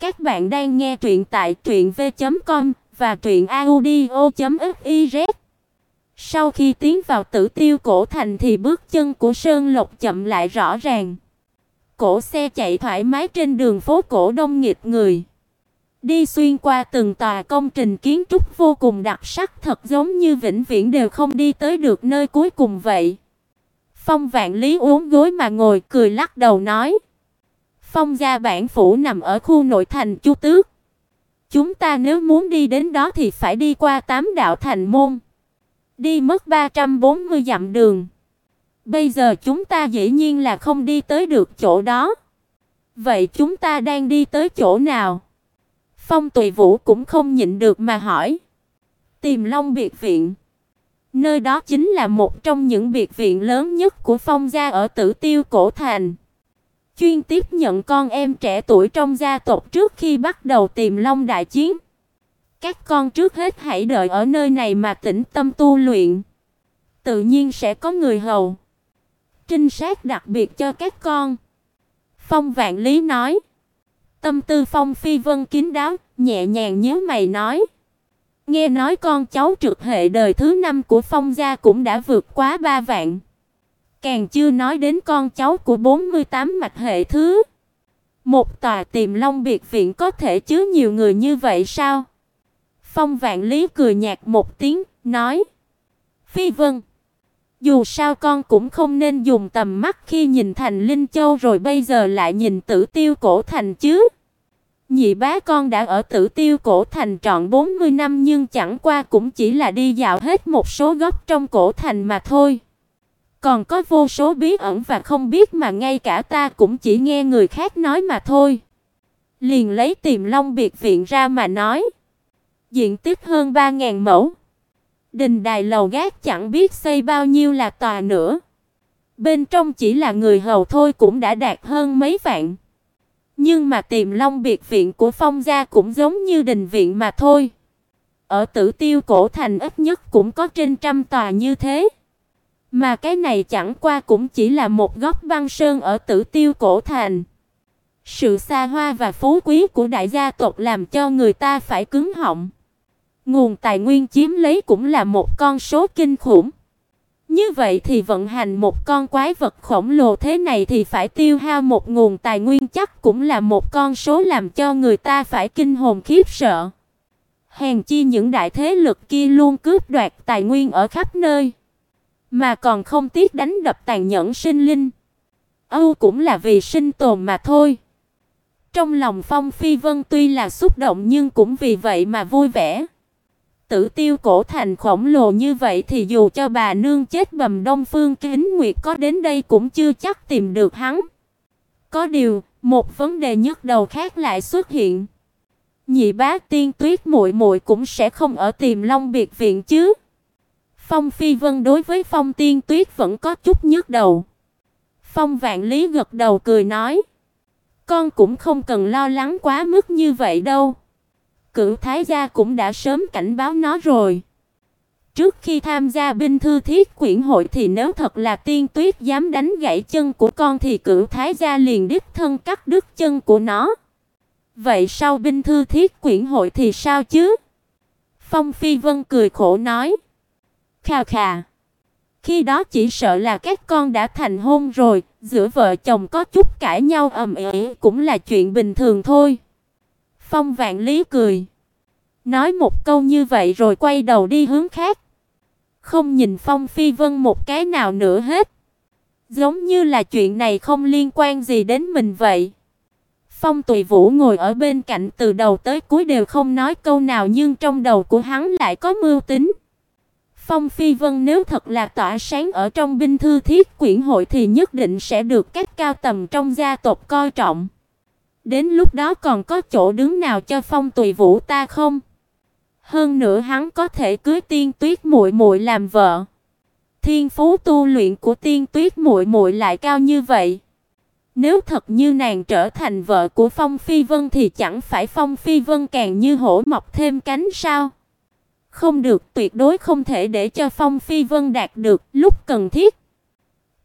Các bạn đang nghe truyện tại truyệnv.com và truyệnaudio.fiz. Sau khi tiến vào Tử Tiêu cổ thành thì bước chân của Sơn Lộc chậm lại rõ ràng. Cổ xe chạy thoải mái trên đường phố cổ đông nghịt người. Đi xuyên qua từng tòa công trình kiến trúc vô cùng đặc sắc, thật giống như vĩnh viễn đều không đi tới được nơi cuối cùng vậy. Phong Vạn Lý uống gối mà ngồi cười lắc đầu nói: Phong gia bản phủ nằm ở khu nội thành Chu Tước. Chúng ta nếu muốn đi đến đó thì phải đi qua tám đạo thành môn. Đi mất 340 dặm đường. Bây giờ chúng ta dĩ nhiên là không đi tới được chỗ đó. Vậy chúng ta đang đi tới chỗ nào? Phong Tùy Vũ cũng không nhịn được mà hỏi. Tìm Long biệt viện. Nơi đó chính là một trong những biệt viện lớn nhất của Phong gia ở Tử Tiêu cổ thành chuyên tiếp nhận con em trẻ tuổi trong gia tộc trước khi bắt đầu tìm Long đại chiến. Các con trước hết hãy đợi ở nơi này mà tĩnh tâm tu luyện. Tự nhiên sẽ có người hầu. Trinh sát đặc biệt cho các con. Phong Vạn Lý nói. Tâm tư Phong Phi Vân kín đáo, nhẹ nhàng nhớ mày nói: "Nghe nói con cháu trực hệ đời thứ năm của Phong gia cũng đã vượt quá ba vạn. Càng chưa nói đến con cháu của 48 mạch hệ thứ. Một tòa Tiềm Long biệt viện có thể chứa nhiều người như vậy sao? Phong Vạn Lý cười nhạt một tiếng, nói: "Phi Vân, dù sao con cũng không nên dùng tầm mắt khi nhìn Thành Linh Châu rồi bây giờ lại nhìn Tử Tiêu cổ thành chứ." Nhị bá con đã ở Tử Tiêu cổ thành trọn 40 năm nhưng chẳng qua cũng chỉ là đi dạo hết một số góc trong cổ thành mà thôi. Còn có vô số bí ẩn và không biết mà ngay cả ta cũng chỉ nghe người khác nói mà thôi. Liền lấy Tiềm Long biệt viện ra mà nói. Diện tích hơn 3000 mẫu. Đình đài lầu gác chẳng biết xây bao nhiêu là tòa nữa. Bên trong chỉ là người hầu thôi cũng đã đạt hơn mấy vạn. Nhưng mà Tiềm Long biệt viện của Phong gia cũng giống như đình viện mà thôi. Ở Tử Tiêu cổ thành ít nhất cũng có trên trăm tòa như thế. Mà cái này chẳng qua cũng chỉ là một góc băng sơn ở Tử Tiêu cổ thành. Sự xa hoa và phú quý của đại gia tộc làm cho người ta phải cứng họng. Nguồn tài nguyên chiếm lấy cũng là một con số kinh khủng. Như vậy thì vận hành một con quái vật khổng lồ thế này thì phải tiêu hao một nguồn tài nguyên chắc cũng là một con số làm cho người ta phải kinh hồn khiếp sợ. Hèn chi những đại thế lực kia luôn cướp đoạt tài nguyên ở khắp nơi. Mà còn không tiếc đánh đập tàn nhẫn sinh linh. Âu cũng là vì sinh tồn mà thôi. Trong lòng Phong Phi Vân tuy là xúc động nhưng cũng vì vậy mà vui vẻ. Tử Tiêu cổ thành khổng lồ như vậy thì dù cho bà nương chết bầm Đông Phương Kính Nguyệt có đến đây cũng chưa chắc tìm được hắn. Có điều, một vấn đề nhức đầu khác lại xuất hiện. Nhị bá tiên tuyết muội muội cũng sẽ không ở tìm Long biệt viện chứ? Phong Phi Vân đối với Phong Tiên Tuyết vẫn có chút nhức đầu. Phong Vạn Lý gật đầu cười nói: "Con cũng không cần lo lắng quá mức như vậy đâu. Cửu Thái gia cũng đã sớm cảnh báo nó rồi. Trước khi tham gia binh thư thiết quyển hội thì nếu thật là Tiên Tuyết dám đánh gãy chân của con thì Cửu Thái gia liền đích thân cắt đứt chân của nó. Vậy sau binh thư thiết quyển hội thì sao chứ?" Phong Phi Vân cười khổ nói: kha khà. Khi đó chỉ sợ là các con đã thành hôn rồi, giữa vợ chồng có chút cãi nhau ầm ĩ cũng là chuyện bình thường thôi. Phong Vạn Lý cười, nói một câu như vậy rồi quay đầu đi hướng khác. Không nhìn Phong Phi Vân một cái nào nữa hết. Giống như là chuyện này không liên quan gì đến mình vậy. Phong Tùy Vũ ngồi ở bên cạnh từ đầu tới cuối đều không nói câu nào nhưng trong đầu của hắn lại có mưu tính. Phong Phi Vân nếu thật là tỏa sáng ở trong binh thư thiết quyển hội thì nhất định sẽ được các cao tầm trong gia tộc coi trọng. Đến lúc đó còn có chỗ đứng nào cho Phong Tùy Vũ ta không? Hơn nữa hắn có thể cưới Tiên Tuyết muội muội làm vợ. Thiên phú tu luyện của Tiên Tuyết muội muội lại cao như vậy. Nếu thật như nàng trở thành vợ của Phong Phi Vân thì chẳng phải Phong Phi Vân càng như hổ mọc thêm cánh sao? Không được, tuyệt đối không thể để cho Phong Phi Vân đạt được lúc cần thiết.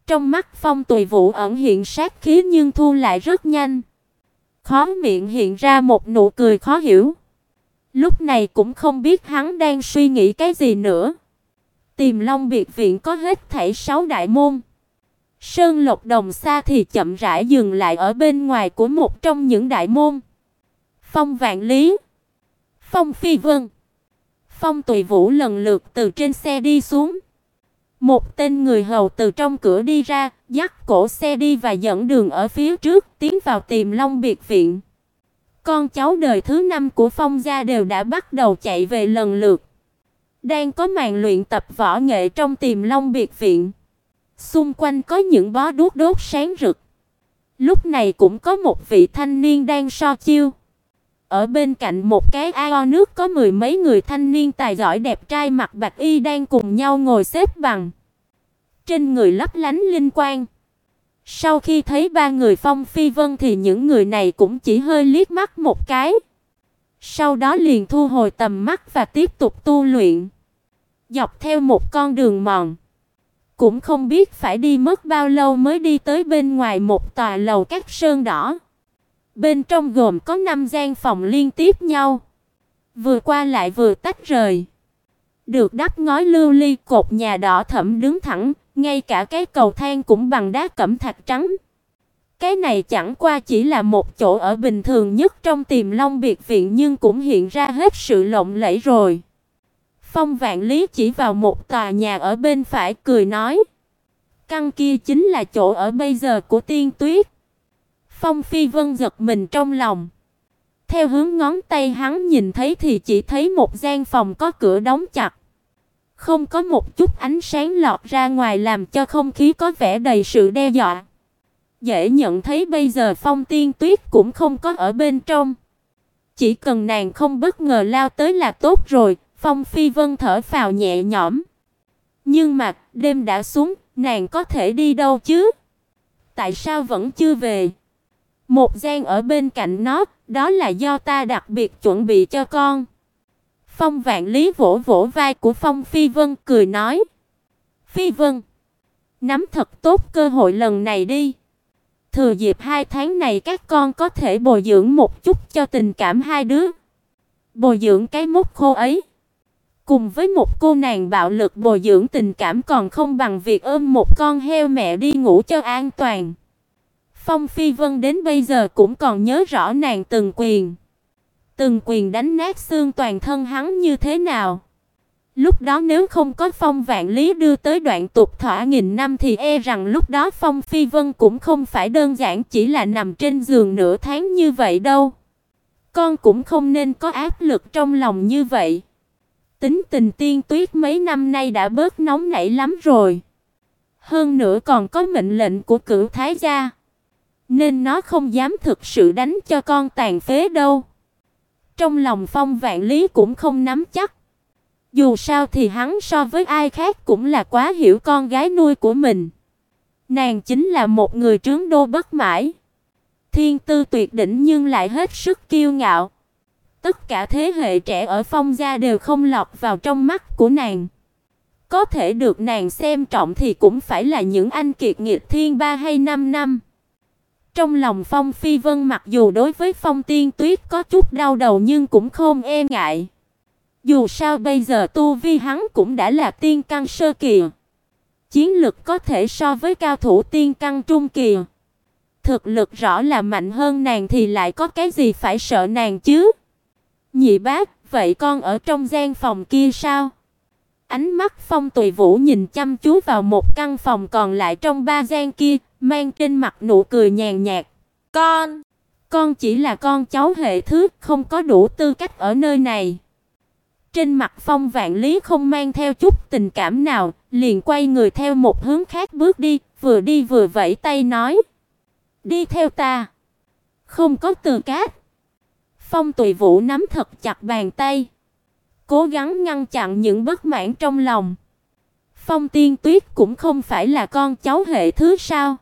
Trong mắt Phong Tùy Vũ ẩn hiện sát khí nhưng thu lại rất nhanh. Khóe miệng hiện ra một nụ cười khó hiểu. Lúc này cũng không biết hắn đang suy nghĩ cái gì nữa. Tìm Long biệt viện có hết thảy 6 đại môn. Sơn Lộc Đồng xa thì chậm rãi dừng lại ở bên ngoài của một trong những đại môn. Phong Vạn Lý, Phong Phi Vân, Phong Tùy Vũ lần lượt từ trên xe đi xuống. Một tên người hầu từ trong cửa đi ra, dắt cổ xe đi và dẫn đường ở phía trước, tiến vào tìm Long biệt viện. Con cháu đời thứ năm của Phong gia đều đã bắt đầu chạy về lần lượt. Đang có màn luyện tập võ nghệ trong tìm Long biệt viện. Xung quanh có những bó đuốc đốt sáng rực. Lúc này cũng có một vị thanh niên đang so chiêu. Ở bên cạnh một cái ao nước có mười mấy người thanh niên tài giỏi đẹp trai mặc bạch y đang cùng nhau ngồi xếp bằng. Trên người lấp lánh linh quang. Sau khi thấy ba người Phong Phi Vân thì những người này cũng chỉ hơi liếc mắt một cái. Sau đó liền thu hồi tầm mắt và tiếp tục tu luyện. Dọc theo một con đường mòn, cũng không biết phải đi mất bao lâu mới đi tới bên ngoài một tòa lầu các sơn đỏ. Bên trong gồm có 5 gian phòng liên tiếp nhau, vừa qua lại vừa tách rời. Được đắp ngói lưu ly cột nhà đỏ thẫm đứng thẳng, ngay cả cái cầu thang cũng bằng đá cẩm thạch trắng. Cái này chẳng qua chỉ là một chỗ ở bình thường nhất trong Tiềm Long biệt viện nhưng cũng hiện ra hết sự lộng lẫy rồi. Phong Vạn Lý chỉ vào một tòa nhà ở bên phải cười nói: "Căn kia chính là chỗ ở bây giờ của Tiên Tuyết." Phong Phi Vân giật mình trong lòng. Theo hướng ngón tay hắn nhìn thấy thì chỉ thấy một gian phòng có cửa đóng chặt. Không có một chút ánh sáng lọt ra ngoài làm cho không khí có vẻ đầy sự đe dọa. Dễ nhận thấy bây giờ Phong Tiên Tuyết cũng không có ở bên trong. Chỉ cần nàng không bất ngờ lao tới là tốt rồi, Phong Phi Vân thở phào nhẹ nhõm. Nhưng mà, đêm đã xuống, nàng có thể đi đâu chứ? Tại sao vẫn chưa về? Một gian ở bên cạnh nó, đó là do ta đặc biệt chuẩn bị cho con. Phong Vạn Lý vỗ vỗ vai của Phong Phi Vân cười nói: "Phi Vân, nắm thật tốt cơ hội lần này đi. Thừa dịp hai tháng này các con có thể bồi dưỡng một chút cho tình cảm hai đứa. Bồi dưỡng cái mốc khô ấy." Cùng với một cô nàng bạo lực bồi dưỡng tình cảm còn không bằng việc ôm một con heo mẹ đi ngủ cho an toàn. Phong Phi Vân đến bây giờ cũng còn nhớ rõ nàng từng quyền. Từng quyền đánh nát xương toàn thân hắn như thế nào. Lúc đó nếu không có Phong Vạn Lý đưa tới đoạn tục thỏa nghìn năm thì e rằng lúc đó Phong Phi Vân cũng không phải đơn giản chỉ là nằm trên giường nửa tháng như vậy đâu. Con cũng không nên có áp lực trong lòng như vậy. Tính tình tiên tuyết mấy năm nay đã bớt nóng nảy lắm rồi. Hơn nữa còn có mệnh lệnh của cửu thái gia. Nên nó không dám thực sự đánh cho con tàn phế đâu. Trong lòng phong vạn lý cũng không nắm chắc. Dù sao thì hắn so với ai khác cũng là quá hiểu con gái nuôi của mình. Nàng chính là một người trướng đô bất mãi. Thiên tư tuyệt đỉnh nhưng lại hết sức kiêu ngạo. Tất cả thế hệ trẻ ở Phong gia đều không lọt vào trong mắt của nàng. Có thể được nàng xem trọng thì cũng phải là những anh kiệt nghiệt thiên ba hay năm năm. Trong lòng Phong Phi Vân mặc dù đối với Phong Tiên Tuyết có chút đau đầu nhưng cũng không e ngại. Dù sao bây giờ tu vi hắn cũng đã là tiên căn sơ kỳ. Chiến lực có thể so với cao thủ tiên căn trung kỳ. Thực lực rõ là mạnh hơn nàng thì lại có cái gì phải sợ nàng chứ? Nhị bác, vậy con ở trong gian phòng kia sao? Ánh mắt Phong Tùy Vũ nhìn chăm chú vào một căn phòng còn lại trong ba gian kia, mang trên mặt nụ cười nhàn nhạt. "Con, con chỉ là con cháu hệ thứ, không có đủ tư cách ở nơi này." Trên mặt Phong Vạn Lý không mang theo chút tình cảm nào, liền quay người theo một hướng khác bước đi, vừa đi vừa vẫy tay nói: "Đi theo ta." Không có từ cát. Phong Tùy Vũ nắm thật chặt bàn tay, cố gắng ngăn chặn những bất mãn trong lòng. Phong Tiên Tuyết cũng không phải là con cháu hệ thứ sao?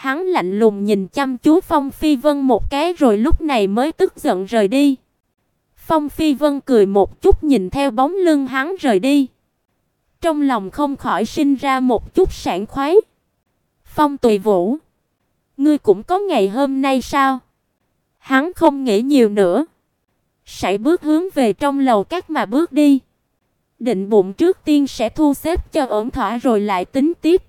Hắn lạnh lùng nhìn chăm chú Phong Phi Vân một cái rồi lúc này mới tức giận rời đi. Phong Phi Vân cười một chút nhìn theo bóng lưng hắn rời đi. Trong lòng không khỏi sinh ra một chút sảng khoái. Phong Tùy Vũ, ngươi cũng có ngày hôm nay sao? Hắn không nghĩ nhiều nữa, sải bước hướng về trong lầu các mà bước đi. Định bụng trước tiên sẽ thu xếp cho ổn thỏa rồi lại tính tiếp.